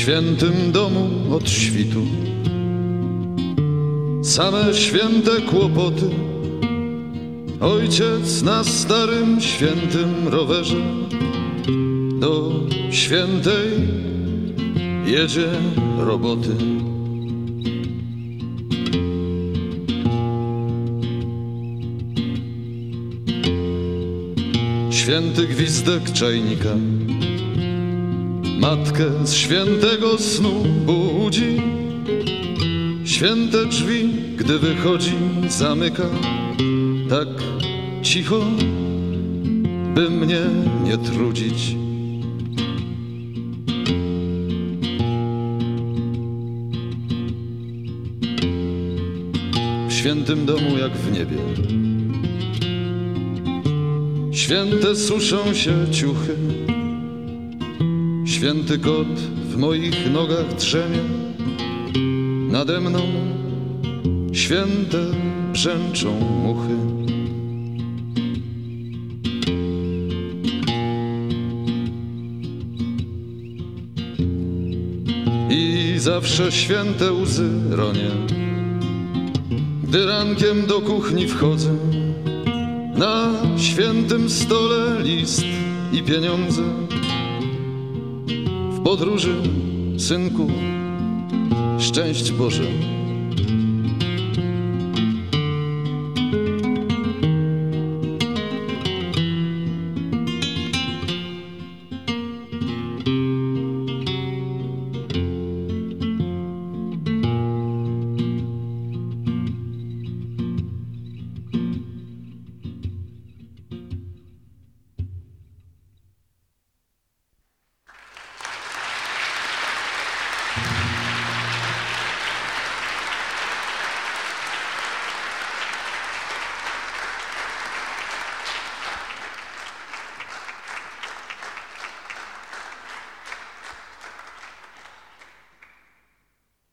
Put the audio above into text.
świętym domu od świtu same święte kłopoty. Ojciec na starym świętym rowerze do świętej jedzie roboty. Święty gwizdek czajnika Matkę z świętego snu budzi. Święte drzwi, gdy wychodzi, zamyka. Tak cicho, by mnie nie trudzić. W świętym domu jak w niebie. Święte suszą się ciuchy Święty kot w moich nogach drzemie Nade mną święte brzęczą muchy I zawsze święte łzy ronię Gdy rankiem do kuchni wchodzę na świętym stole list i pieniądze. Podróży, synku, szczęść Boże.